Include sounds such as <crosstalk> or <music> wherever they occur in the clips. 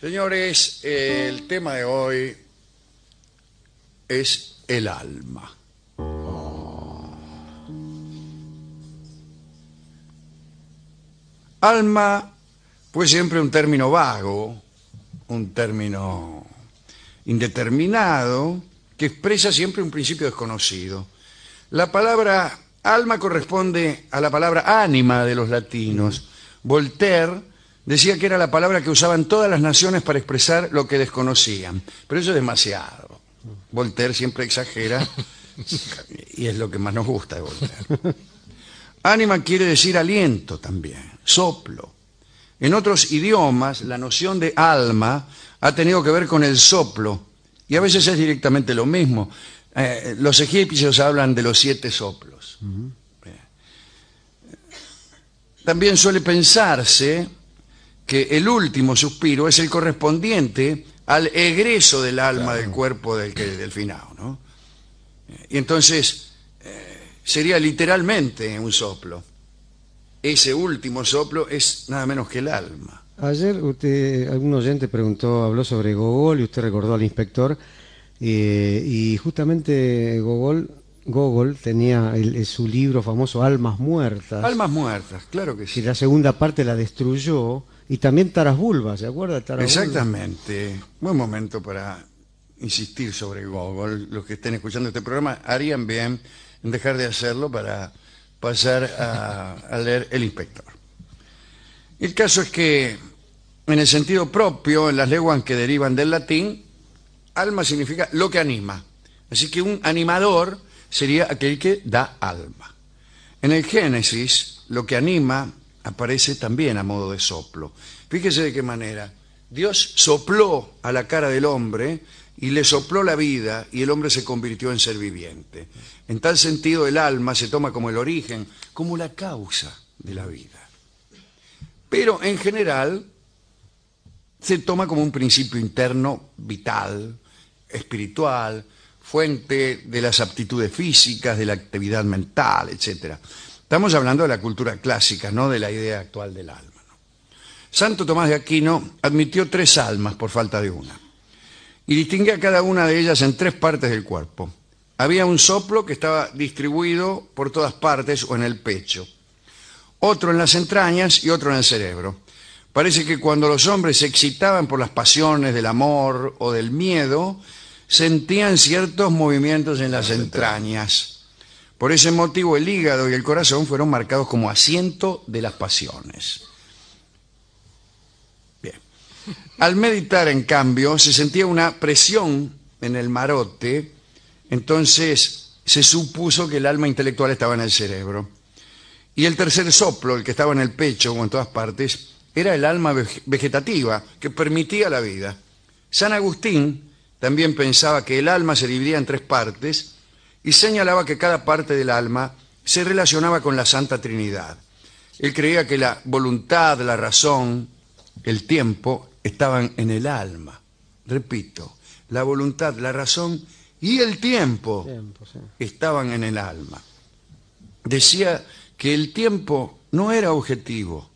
Señores, el tema de hoy es el alma. Alma fue siempre un término vago, un término indeterminado, que expresa siempre un principio desconocido. La palabra alma corresponde a la palabra ánima de los latinos. Voltaire decía que era la palabra que usaban todas las naciones para expresar lo que desconocían. Pero eso es demasiado. Voltaire siempre exagera y es lo que más nos gusta de Voltaire. Ánima quiere decir aliento también, soplo. En otros idiomas, la noción de alma ha tenido que ver con el soplo, y a veces es directamente lo mismo. Eh, los egipcios hablan de los siete soplos. También suele pensarse que el último suspiro es el correspondiente al egreso del alma del cuerpo del, que, del finado. ¿no? Y entonces eh, sería literalmente un soplo. Ese último soplo es nada menos que el alma. Ayer usted, algún oyente preguntó, habló sobre Gogol y usted recordó al inspector eh, y justamente Gogol, Gogol tenía el- su libro famoso Almas Muertas. Almas muertas, claro que sí. la segunda parte la destruyó y también Taras Bulba, ¿se acuerda Taras? Exactamente. Buen momento para insistir sobre Google. Los que estén escuchando este programa harían bien en dejar de hacerlo para pasar a leer El Inspector. El caso es que, en el sentido propio, en las lenguas que derivan del latín, alma significa lo que anima. Así que un animador sería aquel que da alma. En el Génesis, lo que anima aparece también a modo de soplo. Fíjese de qué manera. Dios sopló a la cara del hombre y le sopló la vida y el hombre se convirtió en ser viviente. En tal sentido, el alma se toma como el origen, como la causa de la vida. Pero en general se toma como un principio interno vital, espiritual, fuente de las aptitudes físicas, de la actividad mental, etc. Estamos hablando de la cultura clásica, no de la idea actual del alma. ¿no? Santo Tomás de Aquino admitió tres almas por falta de una y distinguía a cada una de ellas en tres partes del cuerpo. Había un soplo que estaba distribuido por todas partes o en el pecho, otro en las entrañas y otro en el cerebro. Parece que cuando los hombres se excitaban por las pasiones del amor o del miedo, sentían ciertos movimientos en las entrañas. Por ese motivo el hígado y el corazón fueron marcados como asiento de las pasiones. Bien. Al meditar, en cambio, se sentía una presión en el marote, entonces se supuso que el alma intelectual estaba en el cerebro. Y el tercer soplo, el que estaba en el pecho o en todas partes, era el alma veg- vegetativa que permitía la vida. San Agustín también pensaba que el alma se dividía en tres partes y señalaba que cada parte del alma se relacionaba con la Santa Trinidad. Él creía que la voluntad, la razón, el tiempo estaban en el alma. Repito, la voluntad, la razón y el tiempo Tiempo, sí. estaban en el alma. Decía que el tiempo no era objetivo.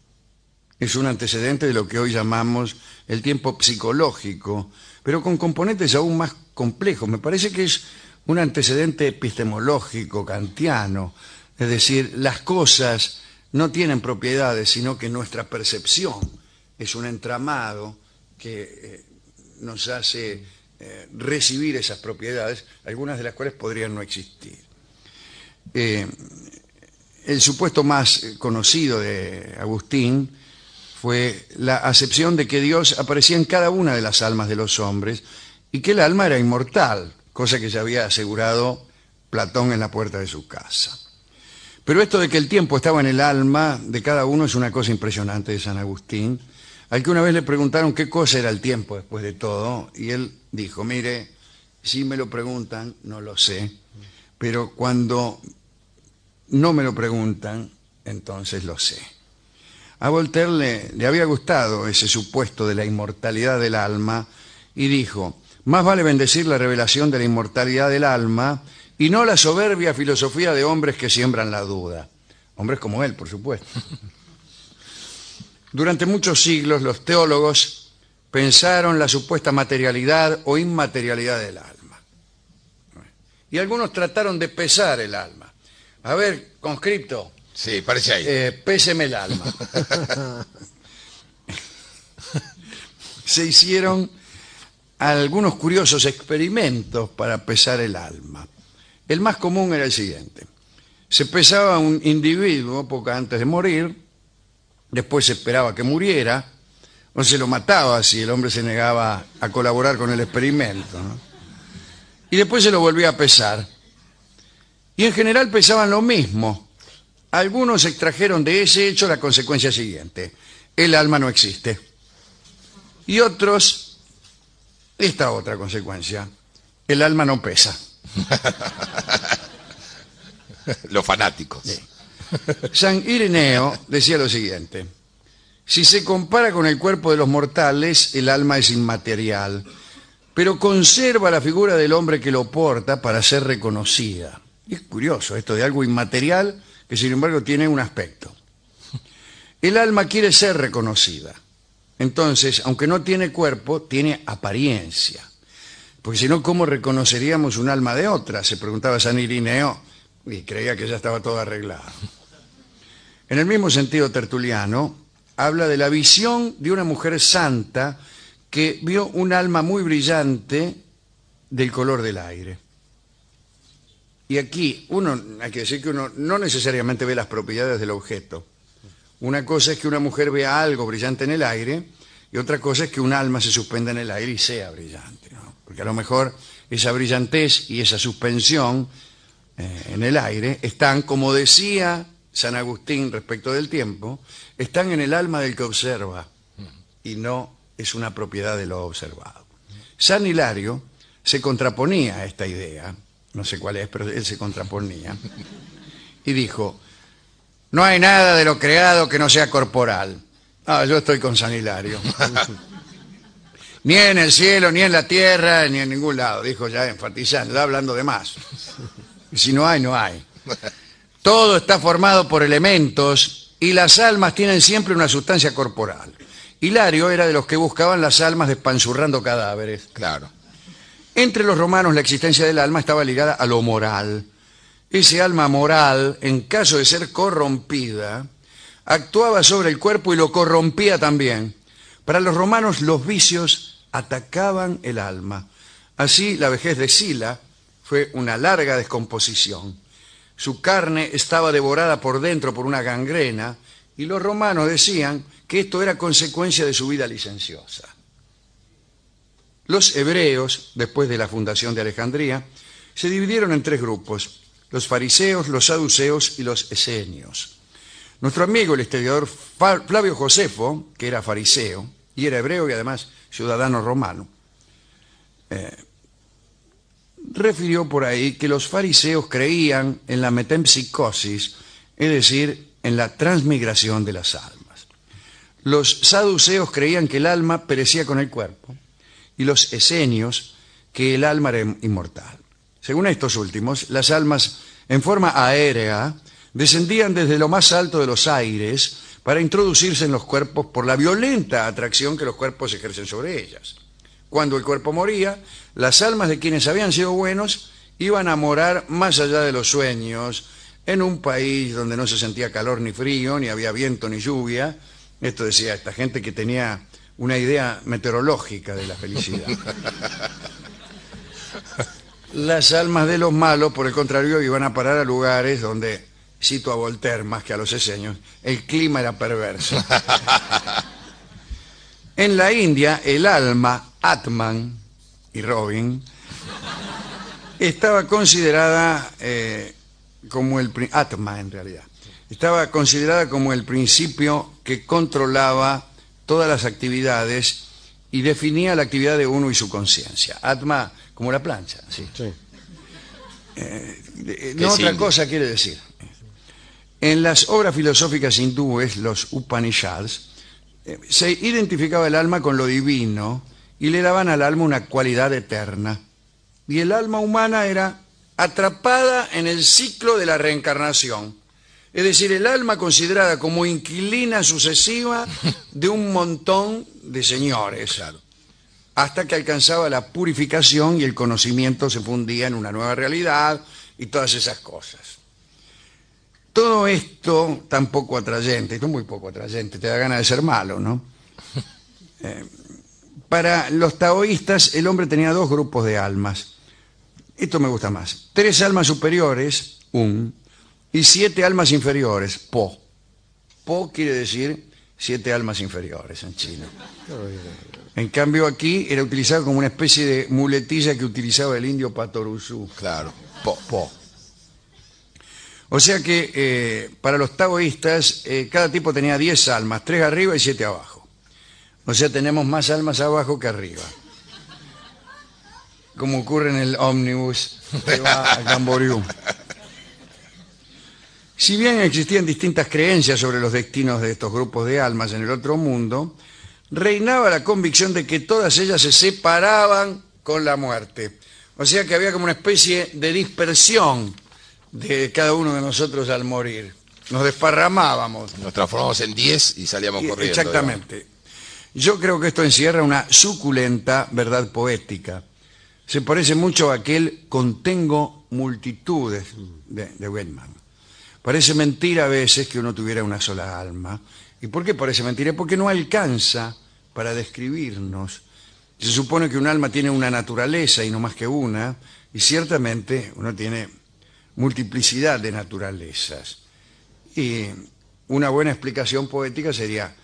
Es un antecedente de lo que hoy llamamos el tiempo psicológico, pero con componentes aún más complejos. Me parece que es un antecedente epistemológico, kantiano. Es decir, las cosas no tienen propiedades, sino que nuestra percepción es un entramado que eh, nos hace eh, recibir esas propiedades, algunas de las cuales podrían no existir. Eh, el supuesto más conocido de Agustín fue la acepción de que Dios aparecía en cada una de las almas de los hombres y que el alma era inmortal, cosa que ya había asegurado Platón en la puerta de su casa. Pero esto de que el tiempo estaba en el alma de cada uno es una cosa impresionante de San Agustín, al que una vez le preguntaron qué cosa era el tiempo después de todo, y él dijo, mire, si me lo preguntan, no lo sé, pero cuando no me lo preguntan, entonces lo sé. A Voltaire le, le había gustado ese supuesto de la inmortalidad del alma y dijo, más vale bendecir la revelación de la inmortalidad del alma y no la soberbia filosofía de hombres que siembran la duda. Hombres como él, por supuesto. Durante muchos siglos los teólogos pensaron la supuesta materialidad o inmaterialidad del alma. Y algunos trataron de pesar el alma. A ver, conscripto, Sí, parece ahí. eh, péseme el alma. <laughs> Se hicieron algunos curiosos experimentos para pesar el alma. El más común era el siguiente. Se pesaba un individuo poco antes de morir, después se esperaba que muriera, o se lo mataba si el hombre se negaba a colaborar con el experimento. Y después se lo volvía a pesar. Y en general pesaban lo mismo. Algunos extrajeron de ese hecho la consecuencia siguiente. El alma no existe. Y otros, esta otra consecuencia. El alma no pesa. <laughs> Los fanáticos. San Ireneo decía lo siguiente. Si se compara con el cuerpo de los mortales, el alma es inmaterial, pero conserva la figura del hombre que lo porta para ser reconocida. Y es curioso esto de algo inmaterial que sin embargo tiene un aspecto. El alma quiere ser reconocida. Entonces, aunque no tiene cuerpo, tiene apariencia. Porque si no, ¿cómo reconoceríamos un alma de otra? Se preguntaba San Irineo y creía que ya estaba todo arreglado. En el mismo sentido, Tertuliano habla de la visión de una mujer santa que vio un alma muy brillante del color del aire. Y aquí, uno, hay que decir que uno no necesariamente ve las propiedades del objeto. Una cosa es que una mujer vea algo brillante en el aire y otra cosa es que un alma se suspenda en el aire y sea brillante. Porque a lo mejor esa brillantez y esa suspensión eh, en el aire están, como decía San Agustín respecto del tiempo, están en el alma del que observa y no es una propiedad de lo observado. San Hilario se contraponía a esta idea, no sé cuál es, pero él se contraponía, y dijo, no hay nada de lo creado que no sea corporal. Ah, yo estoy con San Hilario. <laughs> ni en el cielo, ni en la tierra, ni en ningún lado, dijo ya enfatizando, ya hablando de más. Si no hay, no hay. Todo está formado por elementos y las almas tienen siempre una sustancia corporal. Hilario era de los que buscaban las almas despanzurrando cadáveres. Claro. Entre los romanos la existencia del alma estaba ligada a lo moral. Ese alma moral, en caso de ser corrompida, actuaba sobre el cuerpo y lo corrompía también. Para los romanos los vicios atacaban el alma. Así la vejez de Sila fue una larga descomposición. Su carne estaba devorada por dentro por una gangrena y los romanos decían que esto era consecuencia de su vida licenciosa. Los hebreos, después de la fundación de Alejandría, se dividieron en tres grupos, los fariseos, los saduceos y los esenios. Nuestro amigo, el historiador Flavio Josefo, que era fariseo y era hebreo y además ciudadano romano, eh, refirió por ahí que los fariseos creían en la metempsicosis, es decir, en la transmigración de las almas. Los saduceos creían que el alma perecía con el cuerpo y los esenios que el alma era inmortal. Según estos últimos, las almas en forma aérea descendían desde lo más alto de los aires para introducirse en los cuerpos por la violenta atracción que los cuerpos ejercen sobre ellas. Cuando el cuerpo moría, las almas de quienes habían sido buenos iban a morar más allá de los sueños, en un país donde no se sentía calor ni frío, ni había viento ni lluvia. Esto decía esta gente que tenía una idea meteorológica de la felicidad. <laughs> Las almas de los malos, por el contrario, iban a parar a lugares donde, cito a Voltaire más que a los eseños, el clima era perverso. <laughs> En la India, el alma, Atman y Robin, estaba considerada eh, como el... Atma, en realidad. Estaba considerada como el principio que controlaba todas las actividades y definía la actividad de uno y su conciencia. Atma, como la plancha, ¿sí? Sí. Eh, no otra cosa quiere decir. En las obras filosóficas hindúes, los Upanishads, eh, se identificaba el alma con lo divino y le daban al alma una cualidad eterna. Y el alma humana era atrapada en el ciclo de la reencarnación. Es decir, el alma considerada como inquilina sucesiva de un montón de señores. Claro. Hasta que alcanzaba la purificación y el conocimiento se fundía en una nueva realidad y todas esas cosas. Todo esto tan poco atrayente, esto es muy poco atrayente, te da ganas de ser malo, ¿no? <laughs> Eh, para los taoístas el hombre tenía dos grupos de almas. Esto me gusta más. Tres almas superiores, un, y siete almas inferiores, po. Po quiere decir siete almas inferiores en chino. En cambio aquí era utilizado como una especie de muletilla que utilizaba el indio Patoruzú. Claro. Po. Po. O sea que eh, para los taoístas eh, cada tipo tenía 10 almas, 3 arriba y 7 abajo. O sea, tenemos más almas abajo que arriba. Como ocurre en el ómnibus que va <laughs> a Camboriú. Si bien existían distintas creencias sobre los destinos de estos grupos de almas en el otro mundo, reinaba la convicción de que todas ellas se separaban con la muerte. O sea que había como una especie de dispersión de cada uno de nosotros al morir. Nos desparramábamos. Nos transformamos en 10 y salíamos Y- corriendo. Exactamente. Yo creo que esto encierra una suculenta verdad poética. Se parece mucho a aquel contengo multitudes de, de. Parece mentira a veces que uno tuviera una sola alma. ¿Y por qué parece mentira? Porque no alcanza para describirnos. Se supone que un alma tiene una naturaleza y no más que una, y ciertamente uno tiene multiplicidad de naturalezas. Y una buena explicación poética sería,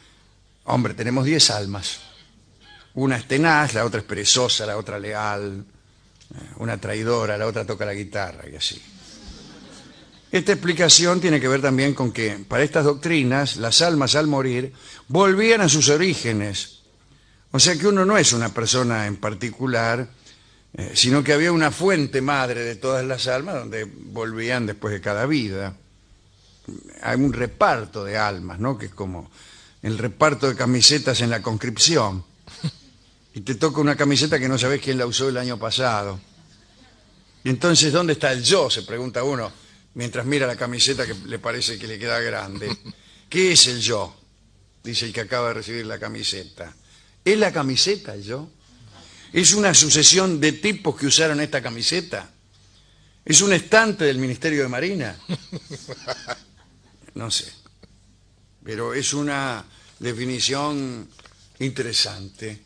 hombre, tenemos diez almas. Una es tenaz, la otra es perezosa, la otra leal, eh, una traidora, la otra toca la guitarra y así. Esta explicación tiene que ver también con que para estas doctrinas las almas al morir volvían a sus orígenes. O sea que uno no es una persona en particular, eh, sino que había una fuente madre de todas las almas donde volvían después de cada vida hay un reparto de almas, ¿no? Que es como el reparto de camisetas en la conscripción. Y te toca una camiseta que no sabes quién la usó el año pasado. Y entonces, ¿dónde está el yo? Se pregunta uno mientras mira la camiseta que le parece que le queda grande. <laughs> ¿Qué es el yo? Dice el que acaba de recibir la camiseta. ¿Es la camiseta el yo? ¿Es una sucesión de tipos que usaron esta camiseta? ¿Es un estante del Ministerio de Marina? <laughs> No sé. Pero es una definición interesante.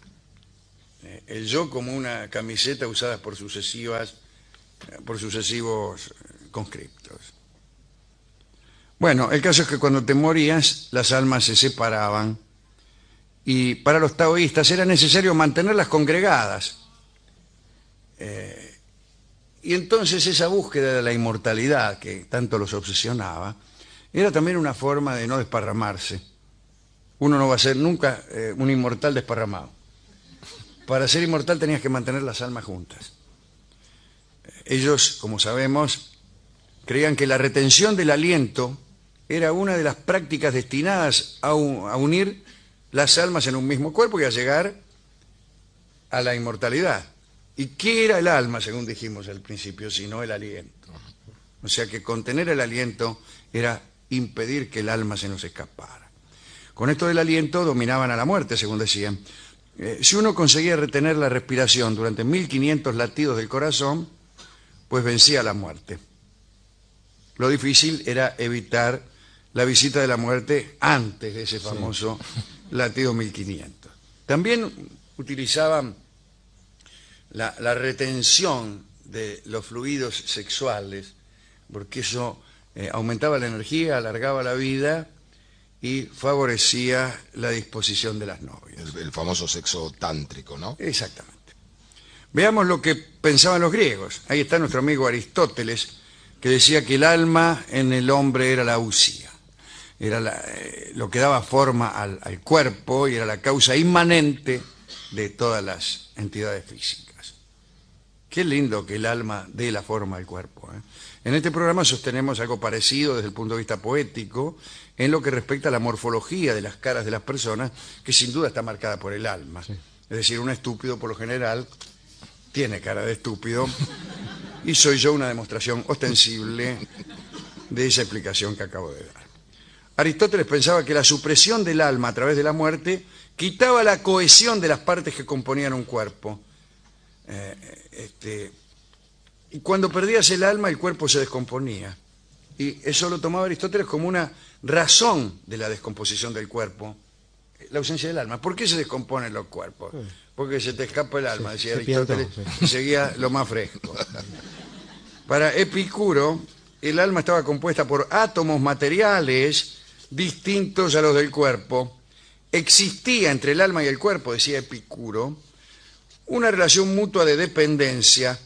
Eh, El yo como una camiseta usada por sucesivas, por sucesivos eh, conscriptos. Bueno, el caso es que cuando te morías, las almas se separaban y para los taoístas era necesario mantenerlas congregadas. Eh, y entonces esa búsqueda de la inmortalidad que tanto los obsesionaba, era también una forma de no desparramarse. Uno no va a ser nunca eh, un inmortal desparramado. Para ser inmortal tenías que mantener las almas juntas. Ellos, como sabemos, creían que la retención del aliento era una de las prácticas destinadas a, unir las almas en un mismo cuerpo y a llegar a la inmortalidad. ¿Y qué era el alma, según dijimos al principio, sino el aliento? O sea que contener el aliento era impedir que el alma se nos escapara. Con esto del aliento dominaban a la muerte, según decían. Eh, si uno conseguía retener la respiración durante 1500 latidos del corazón, pues vencía la muerte. Lo difícil era evitar la visita de la muerte antes de ese famoso latido 1500. También utilizaban la, la retención de los fluidos sexuales, porque eso eh, aumentaba la energía, alargaba la vida y favorecía la disposición de las novias. El, el famoso sexo tántrico, ¿no? Exactamente. Veamos lo que pensaban los griegos. Ahí está nuestro amigo Aristóteles, que decía que el alma en el hombre era la usía. Era la, eh, lo que daba forma al, al cuerpo y era la causa inmanente de todas las entidades físicas. Qué lindo que el alma dé la forma al cuerpo. ¿eh? En este programa sostenemos algo parecido desde el punto de vista poético en lo que respecta a la morfología de las caras de las personas, que sin duda está marcada por el alma. Es decir, un estúpido por lo general tiene cara de estúpido y soy yo una demostración ostensible de esa explicación que acabo de dar. Aristóteles pensaba que la supresión del alma a través de la muerte quitaba la cohesión de las partes que componían un cuerpo. Eh, este, y cuando perdías el alma, el cuerpo se descomponía. Y eso lo tomaba Aristóteles como una razón de la descomposición del cuerpo, la ausencia del alma. ¿Por qué se descomponen los cuerpos? Porque se te escapa el alma, decía Aristóteles, y seguía lo más fresco. Para Epicuro, el alma estaba compuesta por átomos materiales distintos a los del cuerpo. Existía entre el alma y el cuerpo, decía Epicuro, una relación mutua de dependencia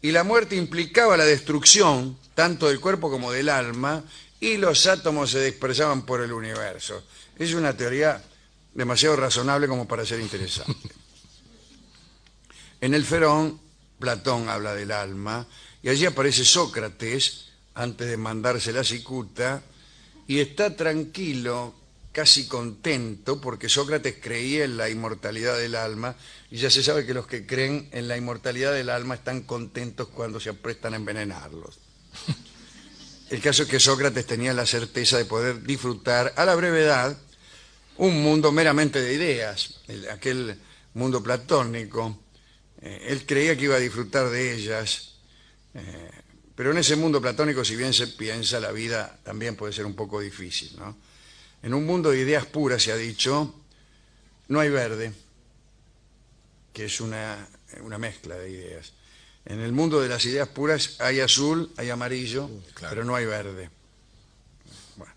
y la muerte implicaba la destrucción tanto del cuerpo como del alma y los átomos se dispersaban por el universo. Es una teoría demasiado razonable como para ser interesante. <laughs> En el Ferón, Platón habla del alma y allí aparece Sócrates antes de mandarse la cicuta y está tranquilo, casi contento, porque Sócrates creía en la inmortalidad del alma y ya se sabe que los que creen en la inmortalidad del alma están contentos cuando se aprestan a envenenarlos. <laughs> El caso es que Sócrates tenía la certeza de poder disfrutar a la brevedad un mundo meramente de ideas, el- aquel mundo platónico. Eh, él creía que iba a disfrutar de ellas, eh, pero en ese mundo platónico, si bien se piensa, la vida también puede ser un poco difícil. ¿no? En un mundo de ideas puras, se ha dicho, no hay verde, que es una, una mezcla de ideas. En el mundo de las ideas puras hay azul, hay amarillo, claro. pero no hay verde. Bueno.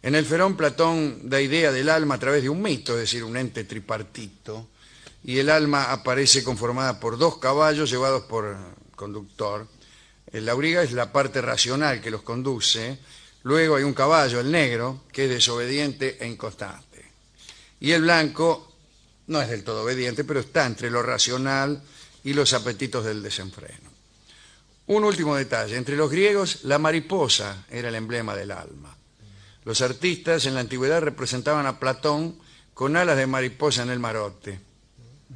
En el Ferón, Platón da idea del alma a través de un mito, es decir, un ente tripartito, y el alma aparece conformada por dos caballos llevados por conductor. El auriga es la parte racional que los conduce, luego hay un caballo, el negro, que es desobediente e inconstante. Y el blanco no es del todo obediente, pero está entre lo racional y los apetitos del desenfreno. Un último detalle, entre los griegos la mariposa era el emblema del alma. Los artistas en la antigüedad representaban a Platón con alas de mariposa en el marote,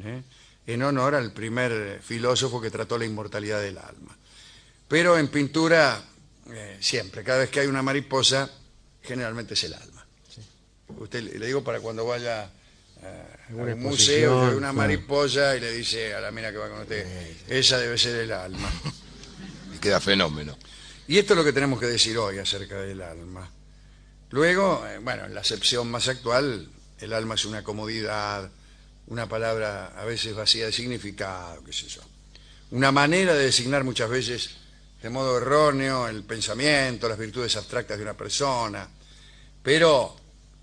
¿eh? en honor al primer filósofo que trató la inmortalidad del alma. Pero en pintura, eh, siempre, cada vez que hay una mariposa, generalmente es el alma. Usted le digo para cuando vaya eh, a un museo, ve una mariposa y le dice a la mina que va con usted, esa debe ser el alma. Y queda fenómeno. Y esto es lo que tenemos que decir hoy acerca del alma. Luego, eh, bueno, en la acepción más actual, el alma es una comodidad, una palabra a veces vacía de significado, qué sé yo. Una manera de designar muchas veces de modo erróneo el pensamiento, las virtudes abstractas de una persona. Pero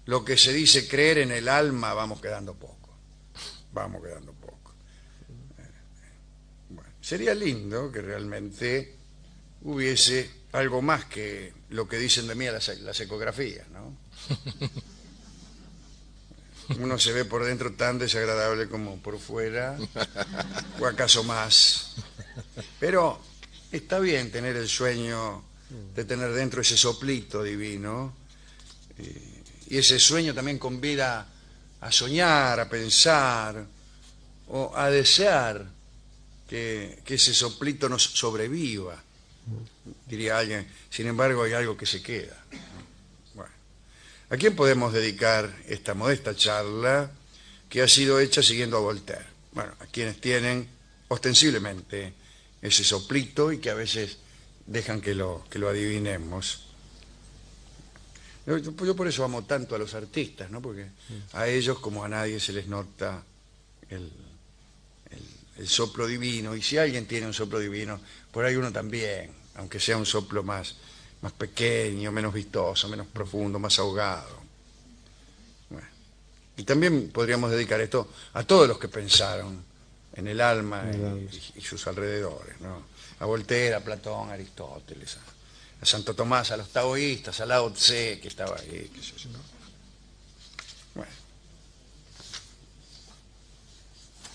lo que se dice creer en el alma, vamos quedando poco. Vamos quedando poco. Sería lindo que realmente hubiese algo más que lo que dicen de mí las, las ecografías, ¿no? Uno se ve por dentro tan desagradable como por fuera, o acaso más. Pero está bien tener el sueño de tener dentro ese soplito divino, y, y ese sueño también convida a soñar, a pensar, o a desear que, que ese soplito nos sobreviva diría alguien. Sin embargo, hay algo que se queda. Bueno, ¿a quién podemos dedicar esta modesta charla que ha sido hecha siguiendo a Voltaire? Bueno, a quienes tienen ostensiblemente ese soplito y que a veces dejan que lo, que lo adivinemos. Yo, por eso amo tanto a los artistas, ¿no? Porque a ellos como a nadie se les nota el, el- el soplo divino. Y si alguien tiene un soplo divino, por ahí uno también, aunque sea un soplo más, más pequeño, menos vistoso, menos profundo, más ahogado. Bueno. Y también podríamos dedicar esto a todos los que pensaron en el alma En el alma, y, y sus alrededores, ¿no? A Voltaire, a Platón, a Aristóteles, a, a Santo Tomás, a los taoístas, a Lao Tse, que estaba ahí, qué sé yo. Bueno.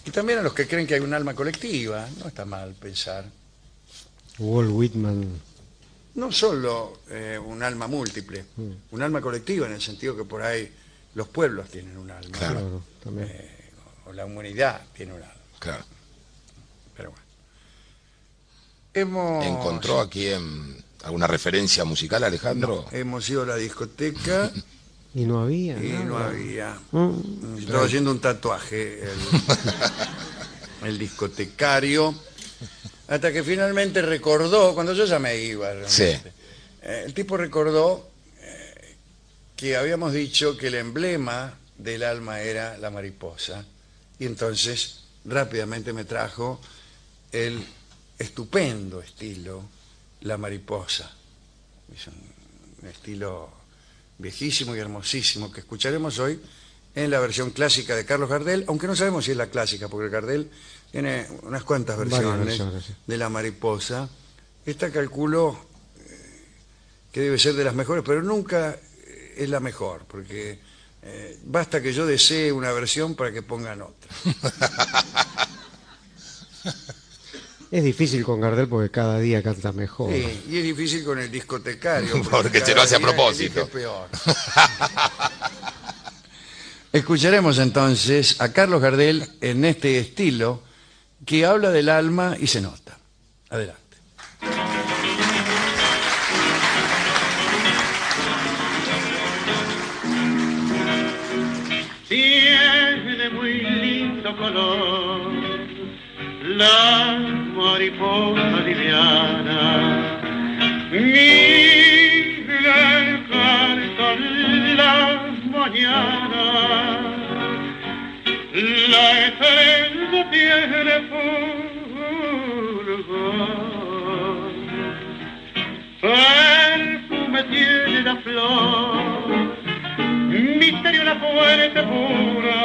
Y también a los que creen que hay un alma colectiva, no está mal pensar. Walt Whitman. No solo eh, un alma múltiple, un alma colectiva en el sentido que por ahí los pueblos tienen un alma, Claro. Claro, también. eh, o la humanidad tiene un alma. Claro. Pero bueno. Hemos... Encontró aquí en, ¿Alguna referencia musical, Alejandro? Hemos ido a la discoteca <laughs> Y no había. y nada. no había. Mm. Estaba haciendo un tatuaje el, <laughs> el discotecario. Hasta que finalmente recordó, cuando yo ya me iba, Sí. eh, el tipo recordó eh, que habíamos dicho que el emblema del alma era la mariposa. Y entonces rápidamente me trajo el estupendo estilo La mariposa. Es un, estilo viejísimo y hermosísimo que escucharemos hoy en la versión clásica de Carlos Gardel, aunque no sabemos si es la clásica, porque Gardel tiene unas cuantas versiones, de La mariposa. Esta calculo eh, que debe ser de las mejores, pero nunca es la mejor, porque eh, basta que yo desee una versión para que pongan otra. Es difícil con Gardel porque cada día canta mejor. Sí, y es difícil con el discotecario. <laughs> Porque se lo hace a propósito. peor. <laughs> Escucharemos entonces a Carlos Gardel en este estilo que habla del alma y se nota. Adelante. La mariposa liviana. Mira el canto la mañana, la estrella tiene fulgor, perfume tiene la flor. Misterio la fuente pura,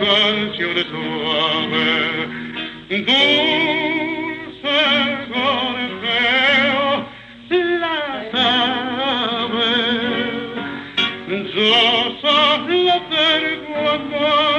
canciones suave, dulce gorjeo, la sabe, yo solo tengo amargura.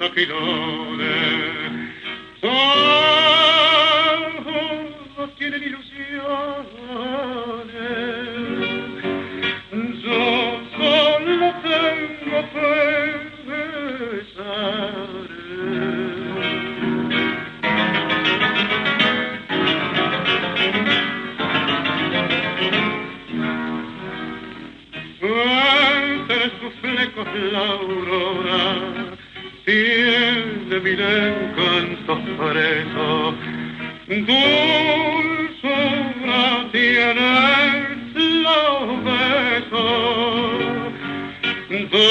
Aquilones todos tienen ilusiones yo solo tengo pesares. Entre sus flecos la aurora tiene mil encantos presos. Dulzura tiene los besos de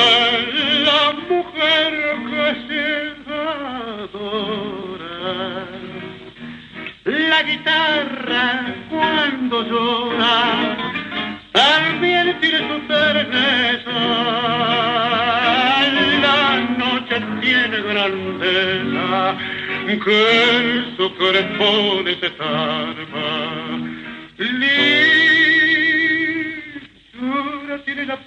la mujer que se adora. La guitarra cuando llora también tiene su terneza. Tiene la.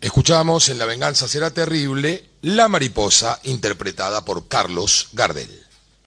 Escuchamos en La venganza será terrible La mariposa interpretada por Carlos Gardel.